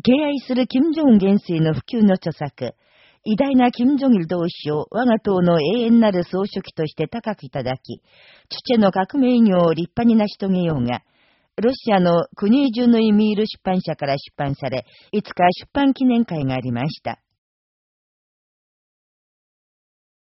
敬愛する金正恩元帥の普及の著作、偉大な金正日同志を我が党の永遠なる総書記として高くいただき、父の革命業を立派に成し遂げようが、ロシアの国中の意味いる出版社から出版され、いつか出版記念会がありました。